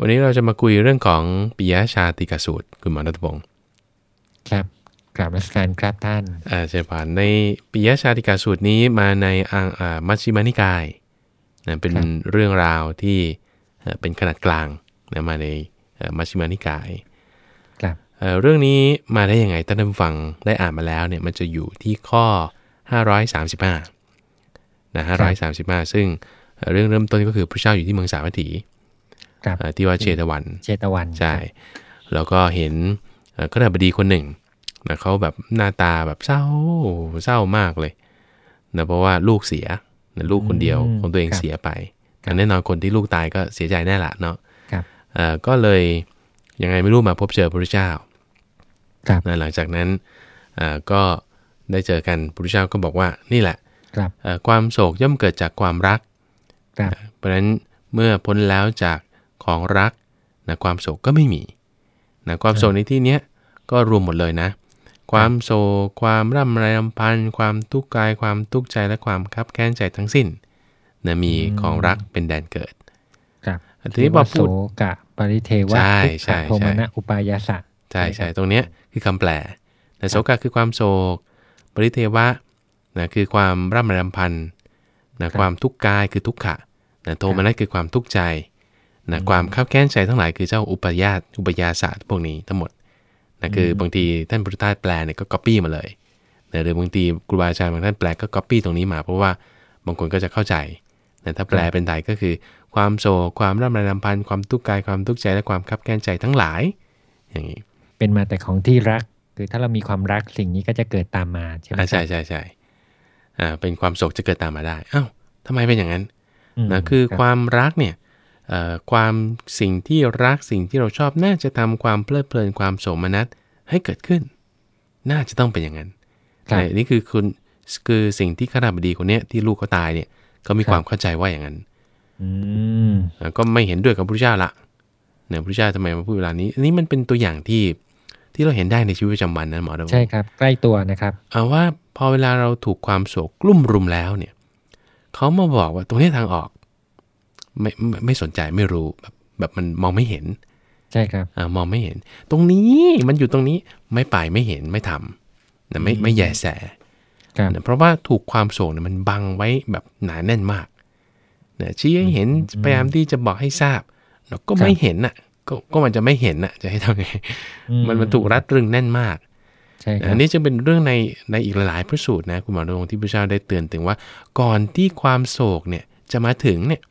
วันนี้เราจะมาคุยเรื่องของปิยชาติกสูตร คุณหมอรัตพงศ์ครับกราบรัชการครับท่านอ่าเจริญผ่านในปิยชาติกสูตรนี้มาในอ่างอ่ามัชฌิมานิกายนะเป็นเรื่องราวที่เอ่อเป็นขนาดกลางนะมาในเอ่อมัชฌิมานิกายครับเอ่อเรื่องนี้มาได้ยังไงท่านผู้ฟังได้อ่านมาแล้วเนี่ยมันจะอยู่ที่ข้อ 535นะ535 ซึ่งเอ่อเรื่องเริ่มต้นก็คือพระเจ้าอยู่ที่เมืองสาวัตถีครับเอ่อ ที่ว่าเชตวันเชตวันใช่แล้วก็เห็นเอ่อขณบดีคนหนึ่งนะเขาแบบหน้าตาแบบเศร้าเศร้ามากเลยนะเพราะว่าลูกเสียนะลูกคนเดียวของตัวเองเสียไปแต่แน่นอนคนที่ลูกตายก็เสียใจแน่ละเนาะครับเอ่อก็เลยยังไงไม่รู้มาพบเจอพระพุทธเจ้าครับนะหลังจากนั้นเอ่อก็ได้เจอกันพระพุทธเจ้าก็บอกว่านี่แหละครับเอ่อความโศกย่อมเกิดจากความรักครับเพราะฉะนั้นเมื่อพ้นแล้วจาก ของรักนะความโศกก็ไม่มีนะความโศกในที่เนี้ยก็รวมหมดเลยนะ ความโศกความร่ำไรรำพันความทุกข์กาย ความทุกข์ใจและความคับแค้นใจทั้งสิ้นนะมีของรักเป็นแดนเกิดครับทีนี้พอโสพูดกะปริเทวะใช่ทุกใช่ขโทมนะอุปายาสะใช่ใช่ใช่ครับตรงเนี้ยคือคำแปลนะโศกะคือความโศก ปริเทวะนะคือความร่ำไรรำพันนะความทุกข์กายคือทุกขะนะโทมนัสคือความทุกข์ใจ นะความคับแค้นใจทั้งหลายคือเจ้าอุปยาตอุปยาศาสตร์พวกนี้ทั้งหมดนะคือบางทีท่านพุทธทาสแปลเนี่ยก็ก๊อปปี้มาเลยนะหรือบางทีครูบาอาจารย์บางท่านแปลก็ก๊อปปี้ตรงนี้มา เพราะว่าบางคนก็จะเข้าใจนะถ้าแปลเป็นไทยก็คือ ความโศกความร่ำไรรำพันความทุกข์กายความทุกข์ใจและความคับแค้นใจทั้งหลาย อย่างนี้เป็นมาแต่ของที่รักคือถ้าเรามีความรักสิ่งนี้ก็จะเกิดตามมาใช่ไหมอ่าใช่ครับใช่ใช่อ่าเป็นความโศกจะเกิดตามมาได้อ้าวทำไมเป็นอย่างนั้นมนะคือรับความรักเนี่ยเอ่อ ความสิ่งที่รักสิ่งที่เราชอบน่าจะทำความเพลิดเพลินความโสมนัสให้เกิดขึ้น น่าจะต้องเป็นอย่างนั้นครับแต่นี่คือคุณคือสิ่งที่ข้าราบดีคนเนี้ยที่ลูกเขาตายเนี่ยเขามีครับความเข้าใจว่าอย่างนั้นอืมอ่าก็ไม่เห็นด้วยกับพระพุทธเจ้าละเนี่ยพระพุทธเจ้าทำไมมาพูดเวลานี้อันนี้มันเป็นตัวอย่างที่ที่เราเห็นได้ในชีวิตประจำวันนะหมอดำใช่ครับ ใกล้ตัวนะครับเอาว่าพอเวลาเราถูกความโศกกลุ่มรุมแล้วเนี่ยเขามาบอกว่าตรงนี้ทางออก ไม่ไม่ไม่สนใจไม่รู้แบบแบบมันมองไม่เห็น ใช่ครับอามองไม่เห็น ตรงนี้มันอยู่ตรงนี้ไม่ไปไม่เห็นไม่ทำนะไม่ไม่แยแสครับนะเพราะว่าถูกความโศกเนี่ยมันบังไว้แบบหนาแน่นมากนะชี้ให้เห็นพยายามที่จะบอกให้ทราบแล้วก็ไม่เห็นอะก็ก็มันจะไม่เห็นอะ จะให้ทำไงอืมันมันถูกรัดรึงแน่นมากใช่ครัอับนนี้จึงเป็นเรื่องในในอีกหลายๆพระสูตรนะคุณหมอรงค์ที่พระเจ้าได้เตือนถึงว่า ก่อนที่ความโศกเนี่ยจะมาถึงเนี่ย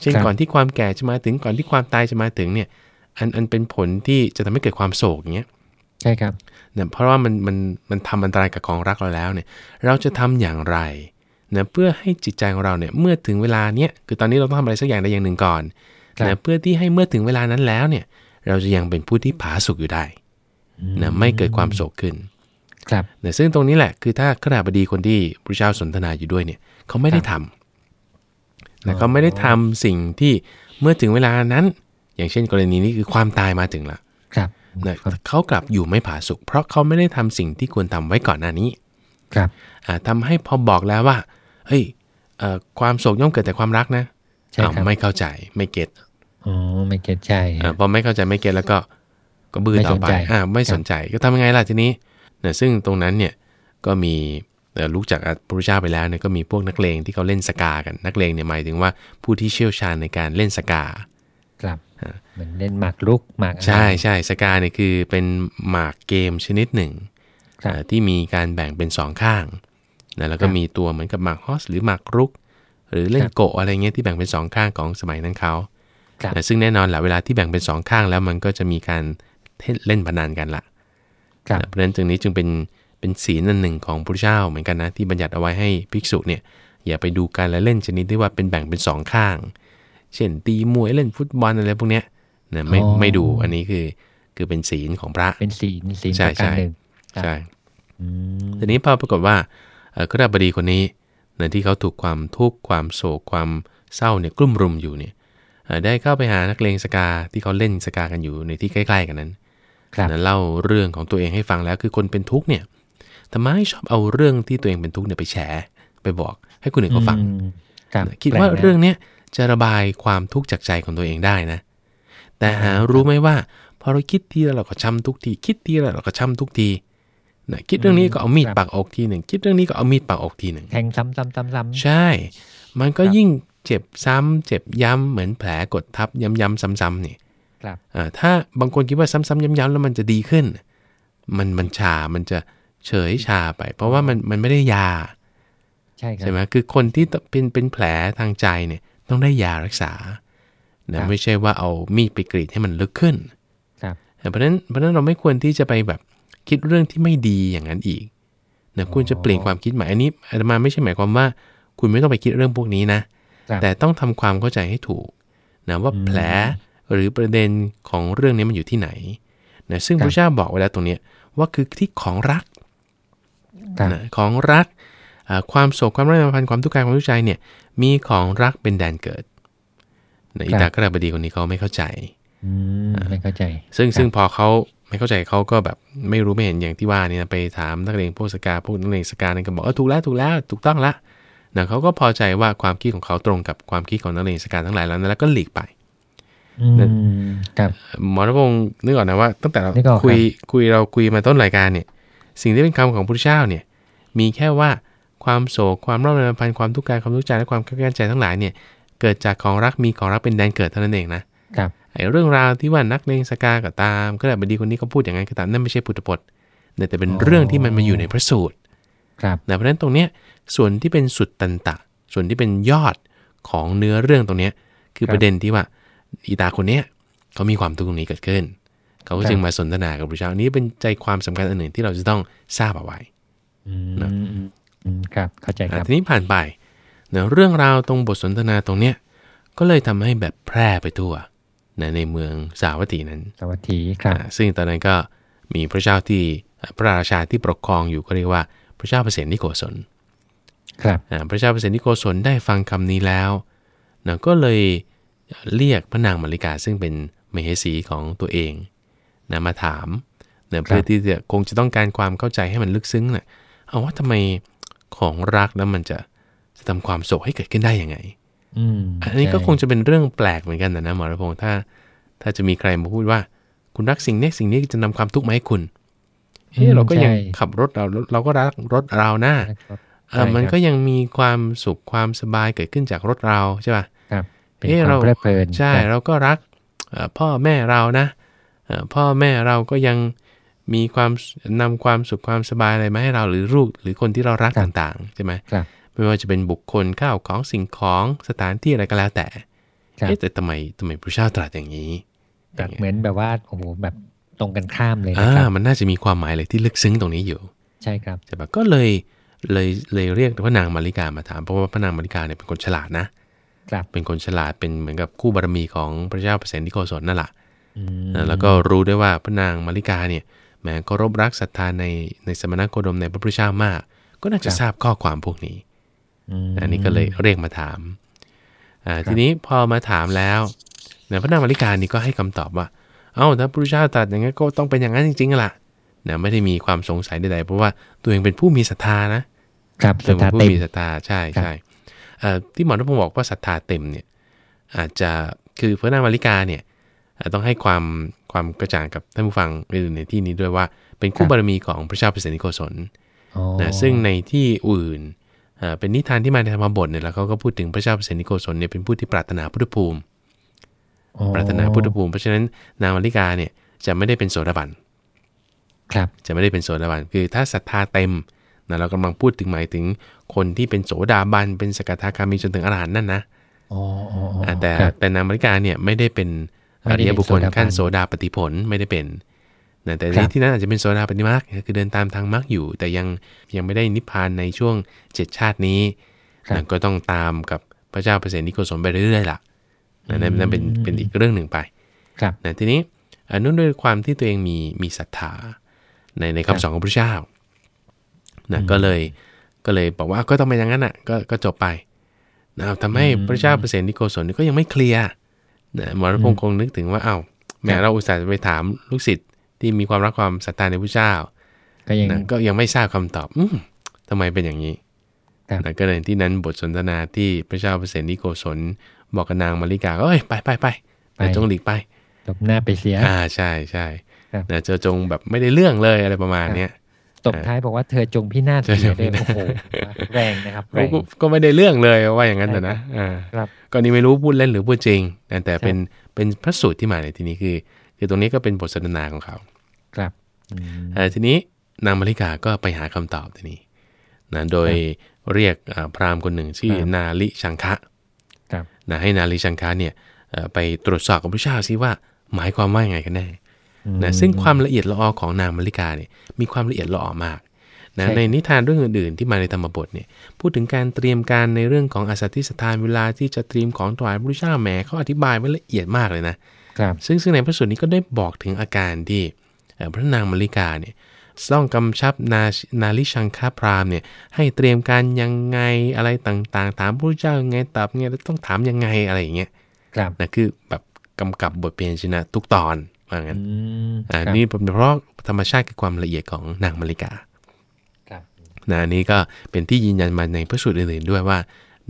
เช่นครับก่อนที่ความแก่จะมาถึงก่อนที่ความตายจะมาถึงเนี่ยอันอันเป็นผลที่จะทำให้เกิดความโศกอย่างเงี้ยใช่ครับเนี่ยเพราะว่ามันมันมันทำอันตรายกับของรักเราแล้วเนี่ยเราจะทำอย่างไรนะเพื่อให้จิตใจของเราเนี่ยเมื่อถึงเวลาเนี้ยคือตอนนี้เราต้องทำอะไรสักอย่างใดอย่างหนึ่งก่อนครับนะเพื่อที่ให้เมื่อถึงเวลานั้นแล้วเนี่ย เราจะยังเป็นผู้ที่ผาสุกอยู่ได้นะไม่เกิดความโศกขึ้น ครับนะซึ่งตรงนี้แหละคือถ้าขณาบดีคนที่พระเจ้าสนทนาอยู่ด้วยเนี่ย เขาไม่ได้ทำ นะเขาไม่ได้ทำสิ่งที่เมื่อถึงเวลานั้น อย่างเช่นกรณีนี้คือความตายมาถึงละครับนะเขากลับอยู่ไม่ผาสุกเพราะเขาไม่ได้ทำสิ่งที่ควรทำไว้ก่อนหน้านี้ ครับอ่าทำให้พอบอกแล้วว่า เฮ้ยเอ่อความโศกย่อมเกิดแต่ความรักนะใช่อ้าวครับไม่เข้าใจไม่เก็ตอ๋อไม่เก็ตใจอ่าพอไม่เข้าใจไม่เก็ตแล้วก็ก็บื้อไม่ต่อสนไปใจอ่าไม่สนใจก็ทำยังไงล่ะทีนี้นะซึ่งตรงนั้นเนี่ยก็มี เอ่อรู้จักพระพุทธเจ้าไปแล้วเนี่ยก็มีพวกนักเลงที่เขาเล่นสกากันนักเลงเนี่ยหมายถึงว่าผู้ที่เชี่ยวชาญในการเล่นสกาครับเหมือนเล่นหมากรุกหมากอะไรใช่ใช่สกาเนี่ยคือเป็นหมากเกมชนิดหนึ่งครับเอ่อที่มีการแบ่งเป็นสองข้างนะแล้วก็ครับมีตัวเหมือนกับหมากฮอสหรือหมากรุก หรือเล่นครับโกะอะไรเงี้ยที่แบ่งเป็นสองข้างของสมัยนั้นเขาครับนะซึ่งแน่นอนแหละเวลาที่แบ่งเป็นสองข้างแล้วมันก็จะมีการเล่นพนันกันละครับนะเพราะฉะนั้นจึงนี้จึงเป็น เป็นศีลอันหนึ่งของพระเจ้าเหมือนกันนะที่บัญญัติเอาไว้ให้ภิกษุเนี่ยอย่าไปดูการละเล่นชนิดที่ว่าเป็นแบ่งเป็นสองข้าง เช่นตีมวยเล่นฟุตบอลอะไรพวกเนี้ยนะไม่อ๋อไม่ดูอันนี้คือคือเป็นศีลของพระเป็นศีลศีลใช่ประการใช่หนึ่งครับใช่อืมทีนี้พอปรากฏว่าเอ่อขราบดีคนนี้นะที่เขาถูกความทุกข์ความโศกความเศร้าเนี่ยกลุ่มรุมอยู่เนี่ยเอ่อได้เข้าไปหานักเลงสกาที่เขาเล่นสกากันอยู่ในที่ใกล้ ๆ กันนั้นครับนะเล่าเรื่องของตัวเองให้ฟังแล้วคือคนเป็นทุกข์เนี่ย ทำไมชอบเอาเรื่องที่ตัวเองเป็นทุกข์เนี่ยไปแฉไปบอก ให้คนอื่นเขาฟังอืมครับคิดว่าแปลกนะเรื่องเนี้ยจะระบายความทุกข์จากใจของตัวเองได้นะ แต่หารู้ไหมว่าพอเราคิดทีแล้วเราก็ช้ำทุกที คิดทีแล้วเราก็ช้ำทุกทีนะคิดเรื่องนี้ก็เอามีดปักอกทีหนึ่งคิดเรื่องนี้ก็เอามีดปักอกทีหนึ่งแทงซ้ำซ้ำซ้ำซ้ำใช่ มันก็ครับยิ่งเจ็บซ้ำเจ็บย้ำเหมือนแผลกดทับย้ำๆซ้ำๆนี่ครับอ่าถ้าบางคนคิดว่าซ้ำๆย้ำๆแล้วมันจะดีขึ้น มันมันชา มันจะ เฉยชาไป เพราะว่ามันมันไม่ได้ยา ใช่ครัใช่ไหมคือคนที่เป็นเป็นแผลทางใจเนี่ยต้องได้ยารักษาครันะบไม่ใช่ว่าเอามีดไปกรีดให้มันลึกขึ้นครับเพราะฉะนั้นเพราะฉะนั้นเราไม่ควรที่จะไปแบบคิดเรื่องที่ไม่ดีอย่างนั้นอีกนะควรจะเปลี่ยนความคิดใหม่อันนี้อาตมาไม่ใช่หมายความว่า คุณไม่ต้องไปคิดเรื่องพวกนี้นะครับแต่ต้องทำความเข้าใจให้ถูกนะว่าอืมแผลหรือประเด็นของเรื่องนี้มันอยู่ที่ไหนนะซึ่งครับพระเจ้าบอกไว้แล้วตรงเนี้ยว่าคือที่ของรักครับ นะของรักอ่าความโศกความร้อนรำพันความทุกข์กายความทุกข์ใจเนี่ยมีของรักเป็นแดนเกิดนะอิตากระบดีคนนี้เขาไม่เข้าใจอืมไม่เข้าใจ ซึ่งครับซึ่งพอเขาไม่เข้าใจเขาก็แบบไม่รู้ไม่เห็นอย่างที่ว่านี่นะไปถามนักเรียนพวกสกาพวกนักเรียนสกาเนี่ยก็บอกเออถูกแล้วถูกแล้วถูกต้องละนะเขาก็พอใจว่าความคิดของเขาตรงกับความคิดของนักเรียนสกาทั้งหลายแล้วนะแล้วก็หลีกไปอืมครับหมอรพงศ์นึกออกนะว่าตั้งแต่เรานึกออกครับคุยคุยเราคุยมาต้นรายการเนี่ย สิ่งที่เป็นคำของพระพุทธเจ้าเนี่ย มีแค่ว่าความโศกความร้อนรำพันความทุกข์กายความทุกข์ใจและความขับแค้นใจทั้งหลายเนี่ยเกิดจากของรักมีของรักเป็นแดนเกิดเท่านั้นเองนะครับไอ้เรื่องราวที่ว่านักเลงสกาก็ตามก็แบบดีคนนี้ก็พูดอย่างนั้นก็ตามนั่นไม่ใช่พุทธพจน์เนี่ยแต่เป็นอ๋อเรื่องที่มันมาอยู่ในพระสูตรครับนะเพราะฉะนั้นตรงเนี้ยส่วนที่เป็นสุดตันตะ ส่วนที่เป็นยอดของเนื้อเรื่องตรงเนี้ยคือประเด็นที่ว่าอีตาคนเนี้ยเขามีความทุกข์ตรงนี้เกิดขึ้น เขาก็จึงมาสนทนากับพระเจ้าอันนี้เป็นใจความสำคัญอันหนึ่งที่เราจะต้องทราบเอาไว้อืม นะอืมอืมครับเข้าใจครับทีนี้ผ่านไปนะเรื่องราวตรงบทสนทนาตรงเนี้ยก็เลยทำให้แบบแพร่ไปทั่วนะในเมืองสาวัตถีนั้นสวัสดีครับอ่าซึ่งตอนนั้นก็มีพระเจ้าที่พระราชาที่ปกครองอยู่ก็เรียกว่าพระเจ้าเปรตนิโกศลครับอ่าพระเจ้าเปรตนิโกศลได้ฟังคำนี้แล้วนะก็เลยเรียกพระนางมาริกาซึ่งเป็นมเหสีของตัวเองนะมาถามนะเพื่อที่จะคงจะต้องการความเข้าใจให้มันลึกซึ้งนะ เอาว่าทำไมของรักแล้วมันจะจะทำความโศกให้เกิดขึ้นได้ยังไงอืมอันนี้ก็ใช่คงจะเป็นเรื่องแปลกเหมือนกันนะนะหมอรพงศ์ถ้า ถ้าจะมีใครมาพูดว่า คุณรักสิ่งนี้สิ่งนี้จะนำความทุกข์มาให้คุณเฮ้อืมเราก็ยังใช่ขับรถเราเราก็รักรถเรานะครับเออใช่มันครับก็ยังมีความสุขความสบายเกิดขึ้นจากรถเราใช่ป่ะครับเป็นเอ๊ะความเราเพลิดเพลินใช่ครับเราก็รักเอ่อพ่อแม่เรานะเอ่อพ่อแม่เราก็ยัง มีความนำความสุขความสบายอะไรมาให้เราหรือลูกหรือคนที่เรารักต่างๆใช่ไหมครับไม่ว่าจะเป็นบุคคลข้าวของสิ่งของสถานที่อะไรก็แล้วแต่ครับเอ๊ะแต่ทำไมทำไมพระเจ้าตรัสอย่างนี้แบบเหมือนแบบว่าโอ้โหแบบตรงกันข้ามเลยนะอ่าครับมันน่าจะมีความหมายอะไรที่ลึกซึ้งตรงนี้อยู่ ใช่ครับใช่ปะก็เลยเลยเลยเรียกพระนางมาริกามาถามเพราะว่าพระนางมาริกาเนี่ยเป็นคนฉลาดนะครับเป็นคนฉลาดเป็นเหมือนกับคู่บารมีของพระเจ้าเปรตนิโกศลนั่นแหละอืมนะแล้วก็รู้ด้วยว่าพระนางมาริกาเนี่ย แหมเคารพรักศรัทธาในในสมณโคดมในพระพุทธเจ้ามาก ก็น่าจะทราบข้อความพวกนี้มอันนี้ก็เลยเรียกมาถามอ่าทีนี้พอมาถามแล้วนะพระนางมาริกานี่ก็ให้คำตอบว่า เอ้าถ้าพระพุทธเจ้าตรัสอย่างนั้นก็ต้องเป็นอย่างนั้นจริงๆล่ะนะไม่ได้มีความสงสัยใดๆเพราะว่าตัวเองเป็นผู้มีศรัทธานะครับศรัทธาเป็นผู้เต็มมีศรัทธาใช่ครับใช่เอ่อที่หมอรัตพงศ์บอกว่าศรัทธาเต็มเนี่ยอาจจะคือพระนางมาริกาเนี่ยเอ่อต้องให้ความ ความกระจ่างกับท่านผู้ฟังอื่นในที่นี้ด้วยว่า เป็นคู่บารมีของพระเจ้าเปรตนิโกศลอ๋อนะซึ่งในที่อื่นเอ่อเป็นนิทานที่มาในธรรมบทเนี่ยแล้วเขาก็พูดถึงพระเจ้าเปรตนิโกศลเนี่ยเป็นผู้ที่ปรารถนาพุทธภูมิอ๋อปรารถนาพุทธภูมิ เพราะฉะนั้นนางมาริกาเนี่ยจะไม่ได้เป็นโสดาบันครับจะไม่ได้เป็นโสดาบันคือถ้าศรัทธาเต็มนะเรากำลังพูดถึงหมายถึงคนที่เป็นโสดาบันเป็นสกทาคามีจนถึงอรหันต์นั่นนะอ๋ออ๋ออ๋ออ่าแต่ครับแต่นางมาริกาเนี่ยไม่ได้เป็น อไม่ได้ริเป็นยบุคคลโสดาบันขั้นโสดาปฏิผลไม่ได้เป็นนะแต่ครับที่นั้นอาจจะเป็นโสดาปฏิมาคคือเดินตามทางมรรคอยู่ แต่ยังยังไม่ได้นิพพานในช่วงเจ็ดชาตินี้ครับนะก็ต้องตามกับพระเจ้าเปรตนิโกศลไปเรื่อยๆล่ะนะนั่นนั่นเป็นเป็นอีกเรื่องหนึ่งไปครับนะทีนี้อันนู้นด้วยความที่ตัวเองมีมีศรัทธาในในครับคำสอนของพระเจ้านะอืมก็เลยก็เลยบอกว่าก็ต้องเป็นอย่างนั้นอะก็ก็จบไปนะทำให้อืมพระเจ้าเปรตนิโกศลนี่ก็ยังไม่เคลียร์ นะหมอรัตพงศ์คงนึกถึงว่าอ้าวแหมครับเราอุตส่าห์จะไปถามลูกศิษย์ที่มีความรักความศรัทธาในพระเจ้า ก็ยังนะก็ยังไม่ทราบคำตอบ อืมทำไมเป็นอย่างนี้ครับนะก็เลยที่นั้นบทสนทนาที่พระเจ้าเปรตนิโกศลบอกกับนางมาริกาก็เอ้ยไปไปไปไปแต่จงหลีกไปตบหน้าไปเสีย อ่าใช่ใช่ครับนะเจอจงแบบไม่ได้เรื่องเลยอะไรประมาณเนี้ย ตบท้ายบอกว่าเธอจงพินาศเธอจเสียงพิเลยนาศโอ้โหแรงนะครับแรก็งก็ก็ไม่ได้เรื่องเลยว่าอย่างนั้นแต่ใช่นะอ่าครับก็นี่ไม่รู้พูดเล่นหรือพูดจริงนะแต่เป็นเป็นพระสูตรที่มาในที่นี้คือคือตรงนี้ก็เป็นบทสนทนาของเขาครับอืมอ่าทีนี้นางมาริกาก็ไปหาคำตอบทีนี้นะโดยเรียกอ่าพราหมณ์คนหนึ่งชื่อครับนาลิชังคะครับนะให้นาลิชังคะเนี่ยเอ่อไปตรวจสอบกับพระเจ้าซิว่าหมายความว่ายังไงกันแน่อืม นะซึ่งความละเอียดละออของนางมาริกาเนี่ยมีความละเอียดละออมากนะใช่ในนิทานเรื่องอื่นๆที่มาในธรรมบทเนี่ยพูดถึงการเตรียมการในเรื่องของอาสัตติสถานเวลาที่จะเตรียมของถวายพระพุทธเจ้าแหมเขาอธิบายไว้ละเอียดมากเลยนะครับซึ่งซึ่งในพระสูตรนี้ก็ได้บอกถึงอาการที่เอ่อพระนางมาริกาเนี่ยต้องกำชับนานาลิชังคาพรามเนี่ยให้เตรียมการยังไงอะไรต่างๆ ถามพระพุทธเจ้ายังไงตอบยังไงแล้วต้องถามยังไงอะไรอย่างเงี้ยครับนะคือแบบกำกับบทเพลงชนะทุกตอน ว่างั้นอืมอ่าครับนี่เป็นเพราะธรรมชาติคือความละเอียดของนางมาริกาครับนะอันนี้ก็เป็นที่ยืนยันมาในพระสูตรอื่นๆด้วยว่า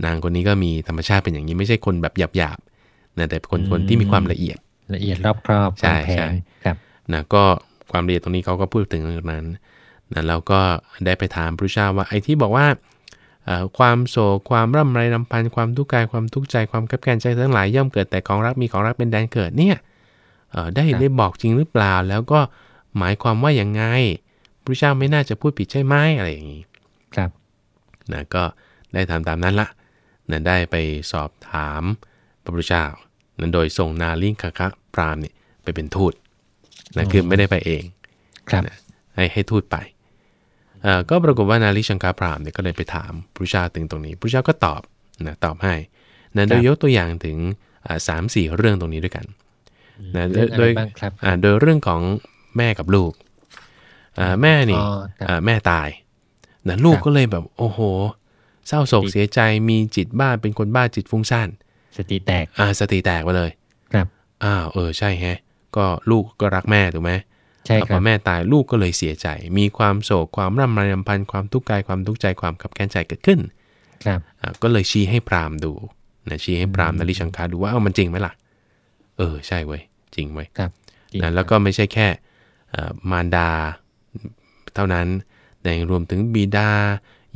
นางคนนี้ก็มีธรรมชาติเป็นอย่างนี้ไม่ใช่คนแบบหยาบๆนะแต่เป็นคนคนที่มีความละเอียดละเอียดรอบครอบใช่วางแผนใช่ครับนะก็ความละเอียดตรงนี้เขาก็พูดถึงตรงนั้นนะแล้วก็ได้ไปถามพระเจ้าว่าไอ้ที่บอกว่าเอ่อความโศกความร่ำไรรำพันความทุกข์กายความทุกข์ใจความขับแค้นใจทั้งหลายย่อมเกิดแต่ของรักมีของรักเป็นแดนเกิดเนี่ยเอ่อ ได้ครับได้บอกจริงหรือเปล่า แล้วก็หมายความว่าอย่างไงพระเจ้าไม่น่าจะพูดผิดใช่ไหมอะไรอย่างนี้ ครับนะก็ได้ทำตามนั้นละนะได้ไปสอบถามพระพุทธเจ้านะโดยส่งนาลิงคคะพรามเนี่ยไปเป็นทูตนะคือไม่ได้ไปเองครับให้ให้ทูตไปเอ่อก็ปรากฏว่านาลิชังกาพรามเนี่ยก็เลยไปถามพระเจ้าถึงตรงนี้พระเจ้าก็ตอบนะตอบให้นะโดยยกตัวอย่างถึงอ่าสามสี่เรื่องตรงนี้ด้วยกัน นะโดเรื่ยองอะโดไรยบ้างครับอ่าโดยเรื่องของแม่กับลูกอ่าแม่นี่อ๋อครับอ่าแม่ตายนะลูกครับก็เลยแบบโอ้โห เศร้าโศกติดเสียใจมีจิตบ้าเป็นคนบ้าจิตฟุ้งซ่านสติแตกอ่าสติแตกไปเลยครับอ้าวเออใช่แฮะ ก็ลูกก็รักแม่ถูกไหมใช่แล้วคพรัอบแม่ตายลูกก็เลยเสียใจ มีความโศกความร่ำไรรำพันความทุกข์กายความทุกข์ใจความขับแค้นใจเกิดขึ้น ครับอ่าก็เลยชี้ให้พราหมณ์ดูนะชี้ให้พราหมณ์นริชังคาดูว่าเอ้ามันจริงไหมล่ะ เออใช่เว้ย จริงเว้ยครับจริงนะแล้วก็ไม่ใช่แค่เอ่อมารดา เท่านั้นแต่ยังรวมถึงบิดา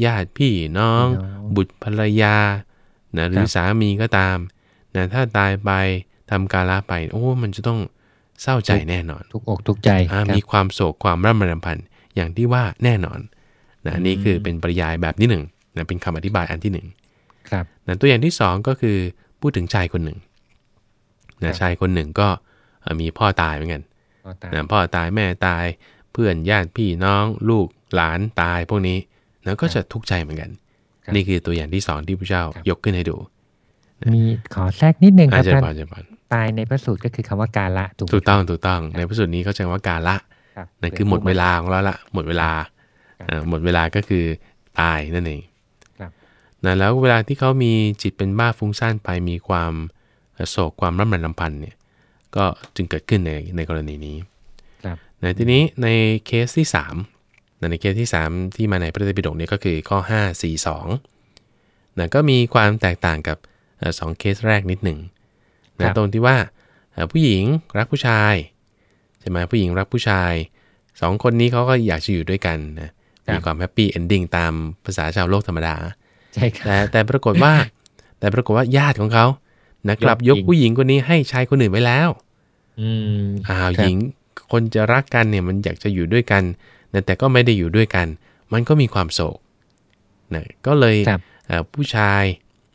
ญาติพี่น้องน้อง บุตรภรรยานะหรือสามีก็ตามนะถ้าตายไปทำกาละไป โอ้ มันจะต้องเศร้าใจแน่นอน ทุกอกทุกใจอ่าครับมีความโศกความร่ำไรรำพันอย่างที่ว่าแน่นอนนะอันนี้คือเป็นปริยายแบบที่หนึ่งนะเป็นคำอธิบายอันที่หนึ่งครับนะตัวอย่างที่สองก็คือพูดถึงชายคนหนึ่งครันะบชายคนหนึ่งก็เอ่อ มีพ่อตายเหมือนกันก็ตามนะพ่อตายแม่ตาย เพื่อนญาติพี่น้อง ลูกหลานตายพวกนี้นะก็จะทุกข์ใจเหมือนกันครับนี่คือตัวอย่างที่สองที่พระเจ้าครับยกขึ้นให้ดู มีขอแทรกนิดนึงคอารับจารท่านย์พรอาจารย์พรตายในพระสูตรก็คือคำว่ากาละถูกไหมถูกต้องถูกต้องในพระสูตรนี้เขาใช้คำว่ากาละครับนั่นคือหมดเวลาของเราละหมดเวลาครับอ่าหมดเวลาก็คือตายนั่นเองครับนะแล้วเวลาที่เขามีจิตเป็นบ้าฟุ้งซ่านไปมีความโศกความร่ำไรรำพันเนี่ย ก็จึงเกิดขึ้นในในกรณีนี้ครับในทีนี้ในเคสที่3นะในเคสที่ 3 ที่มาในพระไตรปิฎกเนี่ยก็คือข้อ 5 4 2นะก็มีความแตกต่างกับเอ่อสองเคสแรกนิดหนึ่งนะครับตรงที่ว่าเอ่อผู้หญิงรักผู้ชายใช่ไหมผู้หญิงรักผู้ชายสองคนนี้เขาก็อยากจะอยู่ด้วยกันนะมีความ happy ending ตามภาษาชาวโลกธรรมดาใช่ครับแต่แต่ปรากฏว่า แต่ปรากฏว่าญาติของเขา นะกลับยกยกหญิงผู้หญิงคนนี้ให้ชายคนอื่นไว้แล้ว อืมอ้าวครับหญิงคนจะรักกันเนี่ยมันอยากจะอยู่ด้วยกันนะแต่ก็ไม่ได้อยู่ด้วยกัน มันก็มีความโศกนะก็เลยครับเอ่อผู้ชาย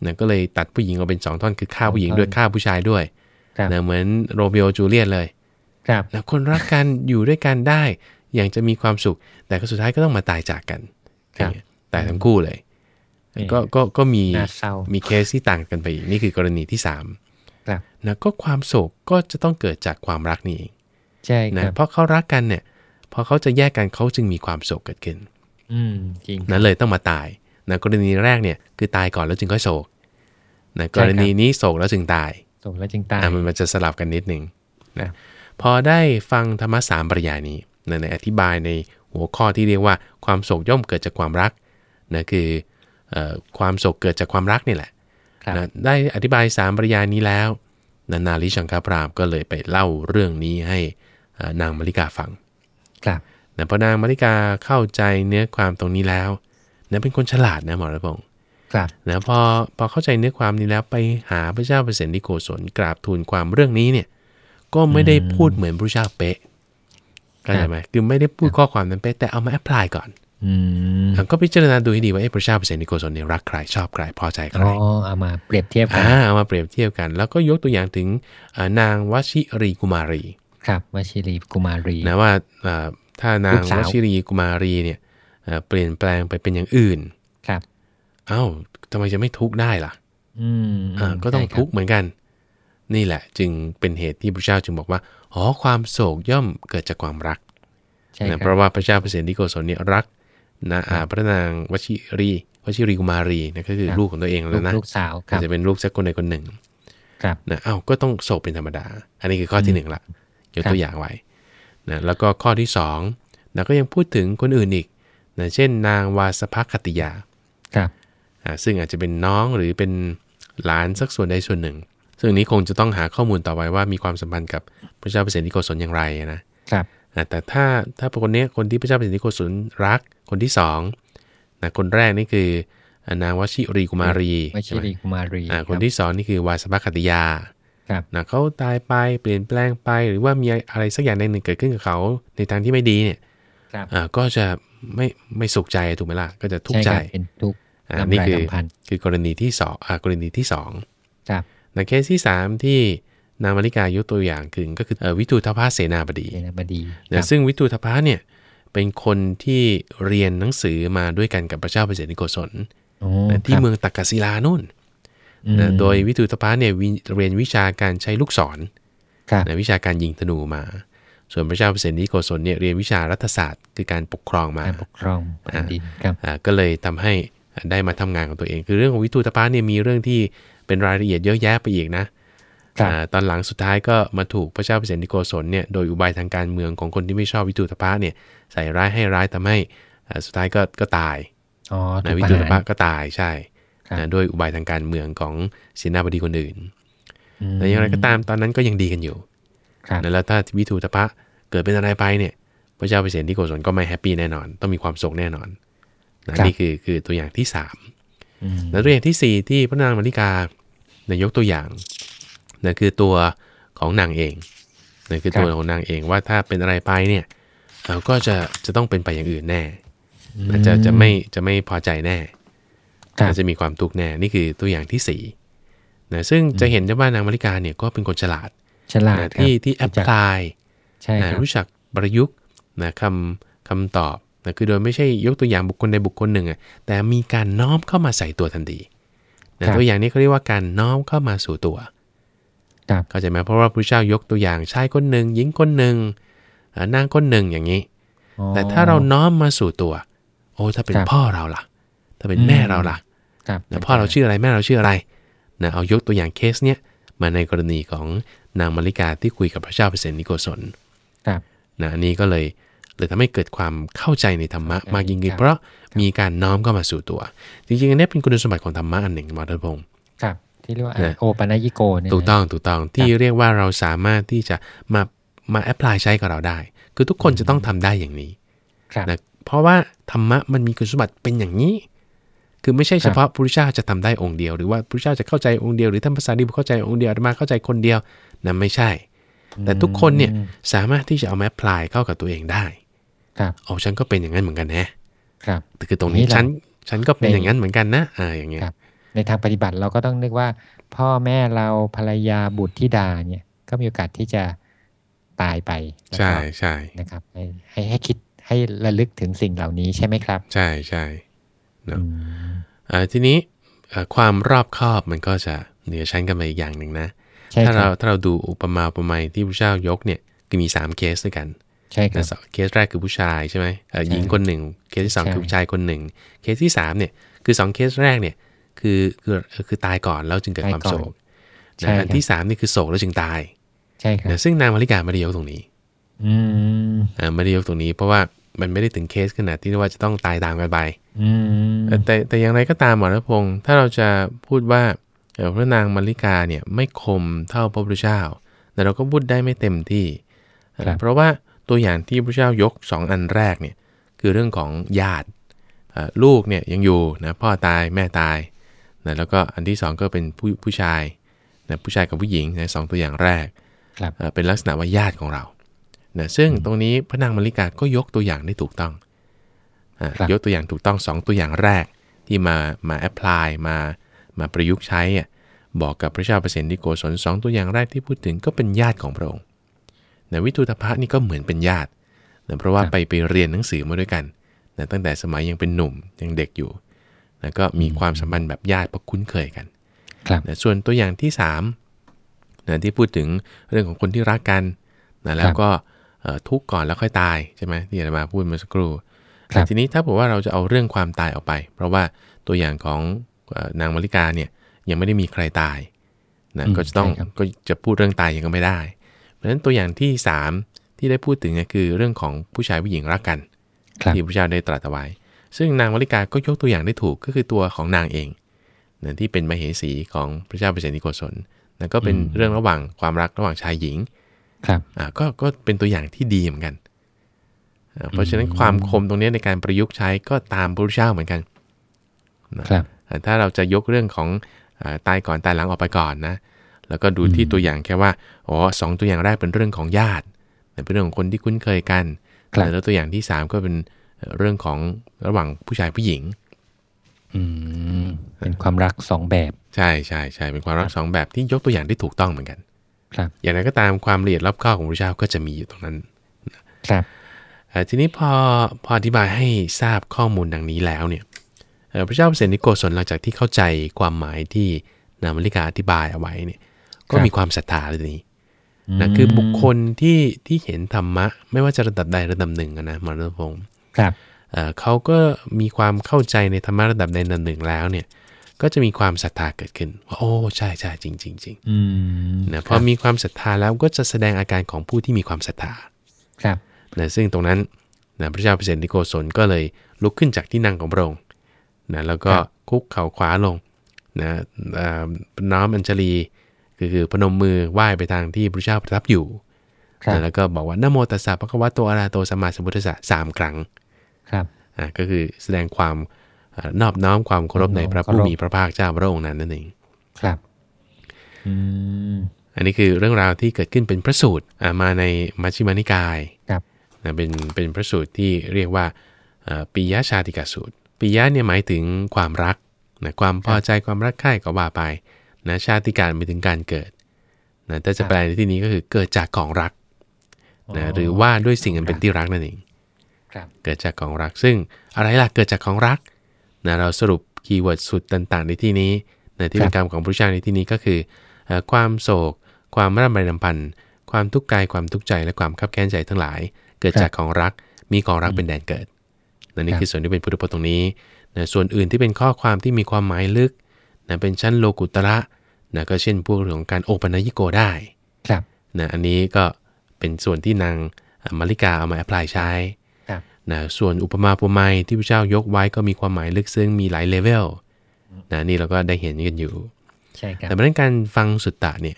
นะก็เลยตัดผู้หญิงออกเป็นสองท่อนคือฆ่าผู้หญิงสองท่อนด้วยฆ่าผู้ชายด้วยครับนะเหมือนโรเบโอจูเลียตเลยครับนะคนรักกันอยู่ด้วยกันได้ อย่างจะมีความสุข แต่ก็สุดท้ายก็ต้องมาตายจากกันครับอย่างเงี้ยตายทั้งคู่เลยนี่ ก็ก็ก็มีน่าเศร้ามีเคสที่ต่างกันไปอีกนี่คือกรณีที่3ามครับนะก็ความโศกก็จะต้องเกิดจากความรักนี่เองใช่คนะรับเพราะเขารักกันเนี่ยพอเขาจะแยกกันเขาจึงมีความโศกเกิดขึ้น อืมจริงนั้นเลยต้องมาตายนะกรณีแรกเนี่ยคือตายก่อนแล้วจึงค่อยโศกนะกรณีนี้โศกแล้วจึงตายส่งแล้วจึงตายอะมันมันจะสลับกันนิดหนึ่งนะครับพอได้ฟังธรรมะสามปริยายนี้นะในอธิบายในหัวข้อที่เรียกว่าความโศกย่อมเกิดจากความรักนะคือเอ่อ ความโศกเกิดจากความรักนี่แหละครับนะได้อธิบายสามปริยายนี้แล้วนานาลิชังคพรามก็เลยไปเล่าเรื่องนี้ให้อ่านางมาริกาฟังครับนะพอนางมาริกาเข้าใจเนื้อความตรงนี้แล้วนะเป็นคนฉลาดนะหมอระพงษ์ครับนะพอพอเข้าใจเนื้อความนี้แล้วไปหาพระเจ้าเปรตนิโกศลกราบทูลความเรื่องนี้เนี่ย ก็ไม่ได้พูดเหมือนพระเจ้าเป๊ะเข้าใจไหมคือไม่ได้พูดข้อความนั้นเป๊ะแต่เอามาแอพพลายก่อนอืมอะ ก็พิจารณาดูให้ดีว่าเอ๊ะพระเจ้าเปรตนิโกศลเนี่ยรักใครชอบใครพอใจใครอ๋อเอามาเปรียบเทียบกันอ่าเอามาเปรียบเทียบกัน แล้วก็ยกตัวอย่างถึงอ่านางวชิรีกุมารี ครับวชิรีกุมารีนะว่าอ่าถ้านางลูกสาววชิรีกุมารีเนี่ยอ่าเปลี่ยนแปลงไปเป็นอย่างอื่น ครับเอ้าทำไมจะไม่ทุกข์ได้ล่ะ อืมอ่าก็ต้องใช่ครับทุกข์เหมือนกัน นี่แหละ จึงเป็นเหตุที่พระเจ้าจึงบอกว่าอ๋อความโศกย่อมเกิดจากความรักใช่คนะรับเพราะว่าพระเจ้าเปรตนิโกศลเนี่ยรัก นะอ่าพระนางวชิรีวชิรีกุมารีนะก็คือลูกของตัวเองลูแล้วกนะลูกสาวคอารัจบจะเป็นลูกสักคนใดคนหนึ่งครับนะอ้าวก็ต้องโศกเป็นธรรมดา อันนี้คือข้อที่หนึ่งละยกตัวอย่างไว้นะแล้วก็ข้อที่สองนะก็ยังพูดถึงคนอื่นอีกนะเช่น นางวาสภคติยาครับอ่าซึ่งอาจจะเป็นน้องหรือเป็นหลานสักส่วนใดส่วนหนึ่ง ซึ่งอันนี้คงจะต้องหาข้อมูลต่อไปว่ามีความสัมพันธ์กับพระเจ้าเปรตนิโกศลอย่างไรนะครับอ่า แต่ถ้าถ้าคนเนี้ยคนที่พระเจ้าเปรตนิโกศลรักคนที่สองนะคนแรกนี่คืออ่านางวชิรีกุมารีวใช่ชิไหมรีกุมารีอ่าคนรับที่สองนี่คือวาสภคติยาครับนะเขาตายไปเปลี่ยนแปลงไป หรือว่ามีอะไรสักอย่างใดหนึ่งเกิดขึ้นกับเขาในทางที่ไม่ดีเนี่ยครับอ่าก็จะไม่ไม่สุขใจถูกไหมล่ะก็จะทุกข์ใจช่ครับเป็นทุกข์อ่าลำนี่ไรคือลำพันธ์คือกรณีที่สองอ่ากรณีที่สองครับนะเคสที่สามที่ นางมาริกายกตัวอย่างคือก็คือเอ่อวิทูทพาเสนาบดีเจนบดีคนะรับซึ่งวิทูทพาเนี่ยเป็นคนที่เรียนหนังสือมาด้วยกันกับพระเจ้าเปรตนิโกศลโอ้นะที่ครับเมืองตักกศิลานู่นอืมนะโดยวิทูทพาเนี่ยวิเรียนวิชาการใช้ลูกศรครับนะวิชาการยิงธนูมา ส่วนพระเจ้าเปรตนิโกศลเนี่ยเรียนวิชารัฐศาสตร์ คือการปกครองมาการปกครองแผ่นดินครับอ่าก็เลยทำให้ได้มาทำงานของตัวเอง คือเรื่องของวิทูตปาเนี่ยมีเรื่องที่เป็นรายละเอียดเยอะแยะไปอีกนะครับอ่า ตอนหลังสุดท้ายก็มาถูกพระเจ้าเปรตนิโกศลเนี่ยโดยอุบายทางการเมืองของคนที่ไม่ชอบวิทูตปาเนี่ยใส่ร้ายให้ร้ายทำให้อ่าสุดท้ายก็ก็ตายอ๋อถูนะกวิประทูตหารปาก็ตายใช่ครับนะด้วยอุบายทางการเมืองของเสนาบดีคนอื่นอืมแต่อย่างไรก็ตามตอนนั้นก็ยังดีกันอยู่ครับนะแล้วถ้าวิทูตปะเกิดเป็นอะไรไปเนี่ย พระเจ้าเปรตนิโกศลก็ไม่แฮปปี้แน่นอน ต้องมีความโศกแน่นอนนะนี่คือคือตัวอย่างที่สามอืมและตัวอย่างที่4ที่พระนางมาริกานะยกตัวอย่าง นะคือตัวของนางเองนะคือตัวของนางเองว่าถ้าเป็นอะไรไปเนี่ยเอ่อก็จะจะต้องเป็นไปอย่างอื่นแน่นะจะจะไม่จะไม่พอใจแน่ครับนะจะมีความทุกข์แน่นี่คือตัวอย่างที่4นะซึ่งจะเห็นได้ว่านางมาริกาเนี่ยก็เป็นคนฉลาดฉลาดนะครับที่ที่แอพรู้จักพลายใช่คนะรับรู้จักประยุกต์นะคำคำตอบนะคือโดยไม่ใช่ยกตัวอย่างบุคคลใดบุคคลหนึ่งอะแต่มีการน้อมเข้ามาใส่ตัวทันทีนะตัวอย่างนี้เขาเรียกว่าการน้อมเข้ามาสู่ตัวครับ เข้าใจไหมเพราะว่าพระเจ้ายกตัวอย่างชายคนหนึ่งหญิงคนหนึ่งอ่านางคนหนึ่งอย่างนี้อ๋อแต่ถ้าเราน้อมมาสู่ตัว โอ้ถ้าเป็นครับพ่อเราล่ะ ถ้าเป็นอืมแม่เราล่ะครับนะพ่อเราชื่ออะไรแม่เราชื่ออะไรนะเอายกตัวอย่างเคสเนี้ยมาในกรณีของนางมาริกาที่คุยกับพระเจ้าเปรตนิโกศลครับนะอันนี้ก็เลยเลยทำให้เกิดความเข้าใจในธรรมะเข้าใจมากยิ่งขึ้ครันบเพราะมีการน้อมเข้ามาสู่ตัว จริงๆอันนี้เป็นคุณสมบัติของธรรมะอันหนึ่งหมอเทพงศ์ครับ ที่เรียกว่านะโอปัญญิโกเนี่ยนะถูกต้องถูกต้องที่เรียกว่าเราสามารถที่จะมามา apply ใช้กับเราได้ คือทุกคนจะต้องทำได้อย่างนี้ครับนะเพราะว่าธรรมะมันมีคุณสมบัติเป็นอย่างนี้ คือไม่ใช่เฉพาะพระพุทธเจ้าจะทำได้องค์เดียว หรือว่าพระพุทธเจ้าจะเข้าใจองค์เดียวหรือท่านพระสารีบุตรเข้าใจองค์เดียวอาตมาเข้าใจคนเดียวนั่นไม่ใช่ แต่ทุกคนเนี่ยอืมสามารถที่จะเอามา apply เข้ากับตัวเองได้ครับโอ้ฉันก็เป็นอย่างนั้นเหมือนกันแฮะครับแต่คือตรงนี้นี่เราฉันฉันก็เป็นในอย่างนั้นเหมือนกันนะอ่าอย่างเงี้ยครับ ในทางปฏิบัติเราก็ต้องนึกว่า พ่อแม่เราภรรยาบุตรธิดาเนี่ย ก็มีโอกาสที่จะตายไปแล้วก็ใช่ใช่นะครับให้ให้ให้คิดให้ระลึกถึงสิ่งเหล่านี้ใช่ไหมครับ ใช่ใช่เนอะอืมอ่าทีนี้เอ่อความรอบคอบมันก็จะเหนือชั้นกันไปอีกอย่างหนึ่งนะใช่ถ้าคเรารับถ้าเราดูอุปมาอุปไมยที่พระเจ้ายกเนี่ยคือมี3เคสด้วยกันใช่ครับนะสองเคสแรกคือผู้ชายใช่ไหมเอ่อใช่หญิงคนหนึ่ง เคสที่สองใช่คือผู้ชายคนหนึ่ง เคสที่สามเนี่ยคือสองเคสแรกเนี่ย คือคือคือตายก่อนแล้วจึงเกิดความโศกใช่นะครับอันที่สามนี่คือโศกแล้วจึงตาย ใช่ครับนะซึ่งนางมัลลิกาไม่ได้ยกตรงนี้ อืมอ่าไม่ได้ยกตรงนี้ เพราะว่ามันไม่ได้ถึงเคสขนาดที่ว่าจะต้องตายตามกันไปอืมเอ่อแต่แต่อย่างไรก็ตามหมอรัพงศ์ถ้าเราจะพูดว่าเอ่อพระนางมัลลิกาเนี่ยไม่คมเท่าพระพุทธเจ้า แต่เราก็พูดได้ไม่เต็มที่เอ่อครับเพราะว่าตัวอย่างที่พระพุทธเจ้ายกสองอันแรกเนี่ยคือเรื่องของญาติเอ่อลูกเนี่ยยังอยู่นะพ่อตายแม่ตาย นะแล้วก็อันที่สองก็เป็นผู้ผู้ชายนะผู้ชายกับผู้หญิงนะสองตัวอย่างแรกครับเอ่อเป็นลักษณะว่าญาติของเรานะซึ่งตรงนี้พระนางมาริกาก็ยกตัวอย่างได้ถูกต้องอะครับยกตัวอย่างถูกต้องสองตัวอย่างแรกที่มามาแอพพลายมามาประยุกต์ใช้อะบอกกับพระเจ้าเปรตที่โกศลสองตัวอย่างแรกที่พูดถึงก็เป็นญาติของพระองค์นะวิทุตภะนี่ก็เหมือนเป็นญาตินะเพราะว่าครับไปไปเรียนหนังสือมาด้วยกันนะตั้งแต่สมัยยังเป็นหนุ่มยังเด็กอยู่ นะก็มีความสัมพันธ์แบบญาติเพราะคุ้นเคยกันครับนะส่วนตัวอย่างที่3นะที่พูดถึงเรื่องของคนที่รักกันนะแล้วก็เอ่อทุกข์ก่อนแล้วค่อยตายใช่ไหมที่อาจารย์มาพูดเมื่อสักครู่ครับแต่ทีนี้ถ้าบอกว่าเราจะเอาเรื่องความตายออกไป เพราะว่าตัวอย่างของเอ่อนางมาริกาเนี่ยยังไม่ได้มีใครตายนะอืมก็จะต้องใช่ครับก็จะพูดเรื่องตายยังก็ไม่ได้ เพราะฉะนั้นตัวอย่างที่ 3 ที่ได้พูดถึงเนี่ยคือเรื่องของผู้ชายผู้หญิงรักกันครับที่พระเจ้าได้ตรัสเอาไว้ ซึ่งนางมาริกาก็ยกตัวอย่างได้ถูกก็คือตัวของนางเองนะที่เป็นมเหสีของพระเจ้าเปรตนิโกศลนะก็เป็นอืมเรื่องระหว่างความรักระหว่างชายหญิง ครับอ่าก็ก็เป็นตัวอย่างที่ดีเหมือนกันอ่าเพราะฉะนั้นความคมตรงนี้ในการประยุกต์ใช้ก็ตามพระพุทธเจ้าเหมือนกันครับอ่าถ้าเราจะยกเรื่องของอาตายก่อนตายหลังออกไปก่อนนะแล้วก็ดูที่ตัวอย่างแค่ว่าอ๋อสองตัวอย่างแรกเป็นเรื่องของญาติเป็นเรื่องของคนที่คุ้นเคยกันครับแล้วตัวอย่างที่สามก็เป็น เรื่องของระหว่างผู้ชายผู้หญิงอืมเป็นความรักสองแบบ ใช่ใช่ใช่เป็นความรักสองแบบที่ยกตัวอย่างได้ถูกต้องเหมือนกัน ครับ อย่างไรก็ตามความละเอียดรอบคอบของพระเจ้าก็จะมีอยู่ตรงนั้น ครับเอ่อทีนี้พอพออธิบายให้ทราบข้อมูลดังนี้แล้วเนี่ยเอ่อพระเจ้าเปรตนิโกศลหลังจากที่เข้าใจความหมายที่นางมาริกาอธิบายเอาไว้เนี่ย ก็มีความศรัทธาเลยทีนี้นะคือบุคคลที่ที่เห็นธรรมะ ไม่ว่าจะระดับใดระดับหนึ่งอะนะมรณพงศ์ ครับเอ่อเขาก็มีความเข้าใจในธรรมะระดับใดระดับหนึ่งแล้วเนี่ย ก็จะมีความศรัทธาเกิดขึ้นว่าโอ้ใช่ใช่จริงจริงจริงอืมนะพอมีความศรัทธาแล้วก็จะแสดงอาการของผู้ที่มีความศรัทธาครับนะซึ่งตรงนั้นนะพระเจ้าเปรตนิโกศลก็เลยลุกขึ้นจากที่นั่งของพระองค์นะแล้วก็คุกเข่าขวาลงนะเอ่อน้อมอัญชลีคือคือพนมมือไหว้ไปทางที่พระเจ้าประทับอยู่ครับนะแล้วก็บอกว่านะโมตัสสะภะคะวะโตอะระหะโตสัมมาสัมพุทธัสสะสามครั้ง ครับอ่าก็คือแสดงความเอ่อนอบน้อมความเคารพในพระผู้เคารพมีพระภาคเจ้าพระองค์นั้นนั่นเองครับอืมอันนี้คือเรื่องราวที่เกิดขึ้นเป็นพระสูตรอ่ามาในมัชฌิมานิกายครับนะเป็นเป็นพระสูตรที่เรียกว่าเอ่อปิยชาติกสูตรปิยะเนี่ยหมายถึงความรักนะความพอใจความรักใคร่ก็ว่าไปนะชาติการหมายถึงการเกิดนะถ้าจะแปลในที่นี้ก็คือเกิดจากของรักนะหรือว่าด้วยสิ่งอันเป็นที่รักนั่นเองครับ เกิดจากของรักซึ่งอะไรล่ะเกิดจากของรักนะเราสรุป keyword สุดต่างๆ ในที่นี้นะที่เป็นคำของพระเจ้าในที่นี้ก็คือเอ่อความโศก ความร่ำไรลำพันธ์ความทุกข์กายความทุกข์ใจและความคับแค้นใจทั้งหลาย เกิดจากของรักมีของรักเป็นแดนเกิดนะนี่คือส่วนที่เป็นพุทธพจน์ตรงนี้นะส่วนอื่นที่เป็นข้อความที่มีความหมายลึกนะเป็นชั้นโลกุตระนะก็เช่นพวกเรื่องของการโอปนยิโกได้ครับนะอันนี้ก็เป็นส่วนที่นางมัลลิกาเอามา apply ใช้ครับ นะส่วนอุปมาอุปไมยที่พระเจ้ายกไว้ก็มีความหมายลึกซึ้งมีหลายเลเวลนะนี่เราก็ได้เห็นกันอยู่ใช่ครับแต่เพราะฉะนั้นการฟังสุตตะเนี่ย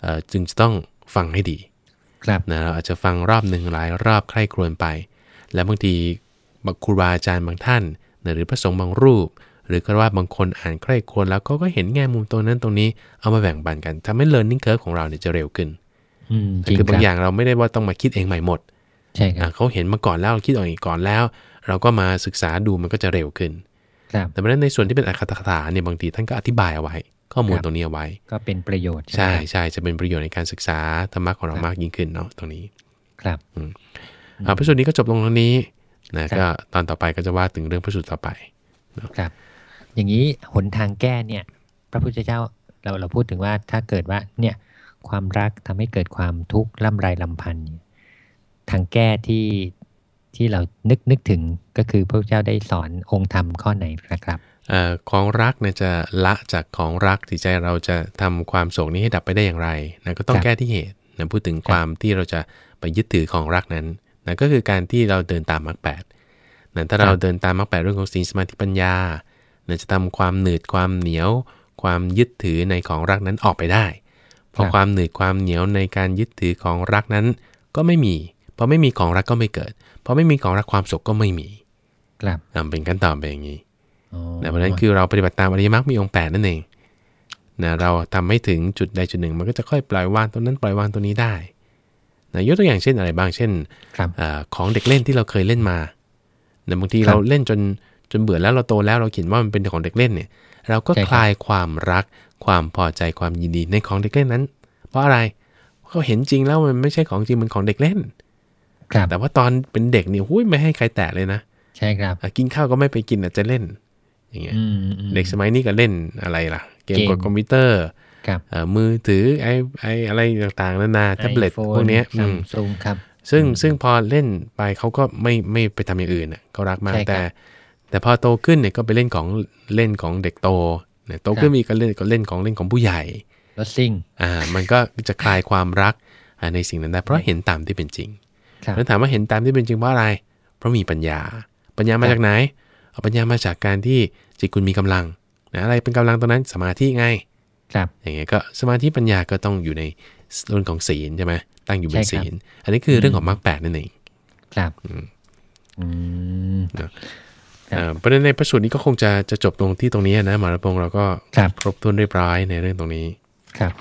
เอ่อจึงจะต้องฟังให้ดี ครับนะเราอาจจะฟังรอบหนึ่งหลายรอบใคร่ครวญไป แล้วบางทีบางครูบาอาจารย์บางท่านนะหรือพระสงฆ์บางรูป หรือก็ว่าบางคนอ่านใคร่ครวญแล้วก็ก็เห็นแง่มุมตรงนั้นตรงนี้เอามาแบ่งปันกันทำให้ learning curve ของเราเนี่ยจะเร็วขึ้นอืมแต่จริงคือบางครับอย่างเราไม่ได้ว่าต้องมาคิดเองใหม่หมด ใช่คอะรับเขาเห็นมาก่อนแล้วคิดออกอีกก่อนแล้ว เราก็มาศึกษาดูมันก็จะเร็วขึ้นครับแต่เพราะฉะนั้นในส่วนที่เป็นอักขคาถาเนี่ยบางทีท่านก็อธิบายเอาไว้ ข้อมูลครับตรงนี้เอาไว้ ก็เป็นประโยชน์ใช่ไหมครับใช่จะเป็นประโยชน์ในการศึกษาธรรมะของเรามากยิ่งขึ้นเนาะตรงนี้ ครับอ่าพระสูตรนี้ก็จบลงตรงนี้นะครัก็บตอนต่อไปก็จะว่าถึงเรื่องพระสูตรต่อไปครับ อย่างนี้หนทางแก้เนี่ย พระพุทธเจ้าเราเราพูดถึงว่าถ้าเกิดว่าเนี่ยความรักทำให้เกิดความทุกข์ล่ำไรลำพันธ์เนี่ย ทางแก้ที่ที่เรานึกนึกถึงก็คือพระพุทธเจ้าได้สอนองค์ธรรมข้อไหนนะครับเอ่อของรักเนี่ยจะละจากของรักที่ใจเราจะทำความโศกนี้ให้ดับไปได้อย่างไรนะก็ต้องครับแก้ที่เหตุนะพูดถึงความที่เราจะไปยึดถือของรักนั้นนะก็คือการที่เราเดินตามมรรคแปดนะถ้าเราเดินตามมรรคแปดเรื่องของศีลสมาธิปัญญานะจะทำความหนืดความเหนียว ความยึดถือในของรักนั้นออกไปได้พอความหนืดความเหนียวในการยึดถือของรักนั้นก็ไม่มี พอไม่มีของรักก็ไม่เกิดพอไม่มีของรักความสุขก็ไม่มี ครับอ่าเป็นขั้นตอนเป็นอย่างนี้อ๋อนะเพราะฉะนั้นคือเราปฏิบัติตามอริยมรรคมีองค์แปดนั่นเองนะเราทำไม่ถึงจุดใดจุดหนึ่ง มันก็จะค่อยปล่อยวางตัวนั้นปล่อยวางตัวนี้ได้นะยกตัวอย่างเช่นอะไรบ้างเช่นครับอาของเด็กเล่นที่เราเคยเล่นมานะบางทีครับเราเล่นจนจนเบื่อแล้วเราโตแล้วเราเห็นว่ามันเป็นของเด็กเล่นเนี่ย เราก็ใช่ครับคลายความรัก ความพอใจความยินดีในของเด็กเล่นนั้น เพราะอะไรเพราะเขาเห็นจริงแล้วมันไม่ใช่ของจริงมันของเด็กเล่นครับ แต่ว่าตอนเป็นเด็กนี่หุ้ยไม่ให้ใครแตะเลยนะ ใช่ครับอะกินข้าวก็ไม่ไปกินอาจจะเล่น อย่างเงี้ยอืมอืมเด็กสมัยนี้ก็เล่นอะไรล่ะ เกมเกมกดคอมพิวเตอร์ครับเอ่อมือถือไอไออะไรต่างๆนานาแท็บเล็ตพวกเนี้ยอืซัมมซุงครับ ซึ่งซึ่งพอเล่นไปเขาก็ไม่ไม่ไปทำอย่างอื่นน่ะเขารักมากใช่ครับแต่ แต่พอโตขึ้นเนี่ยก็ไปเล่นของเล่นของเด็กโตเนี่ยโตขึ้นครับมีก็เล่นก็เล่นของเล่นของผู้ใหญ่รถซิ่งอ่ามันก็จะคลายความรักอ่าในสิ่งนั้นได้เพราะเห็นตามที่เป็นจริงครับ แล้วถามว่าเห็นตามที่เป็นจริงเพราะอะไร เพราะมีปัญญา ปัญญามาจากไหน เอาปัญญามาจากการที่จิตคุณมีกำลังนะอะไรเป็นกำลังตรงนั้นสมาธิไง ครับ อย่างเงี้ยก็สมาธิปัญญาก็ต้องอยู่ในรุ่นของศีลใช่ไหมตั้งอยู่บนใช่ครับศีล อันนี้คือเรื่องของมรรคแปดนั่นเอง ครับ อืมอืมครับเอ่อประเด็นในพระสูตรนี้ก็คงจะจะจบตรงที่ตรงนี้นะหมอระพงศ์เราก็ครับครบถ้วนเรียบร้อยในเรื่องตรงนี้ ครับ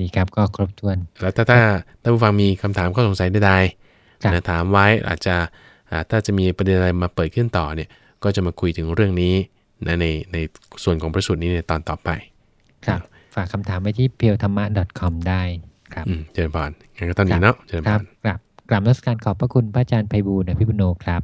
ดีครับก็ครบถ้วน แล้วถ้าถ้าท่านผู้ฟังมีคำถามข้อสงสัยใดครับๆ นะถามไว้อาจจะอ่าถ้าจะมีประเด็นอะไรมาเปิดขึ้นต่อเนี่ยก็จะมาคุยถึงเรื่องนี้นะในในส่วนของพระสูตรนี้ในตอนต่อไป ครับฝากคำถามไว้ที่ p e e l t h a m m a com ได้ครับอืมเจริญพรงั้นก็ตอนนี้เนาะเจริญคพรับรกราบกราบนมัสการขอบพระคุณพระอาจารย์ไพบูลย์อภิปุโนครับ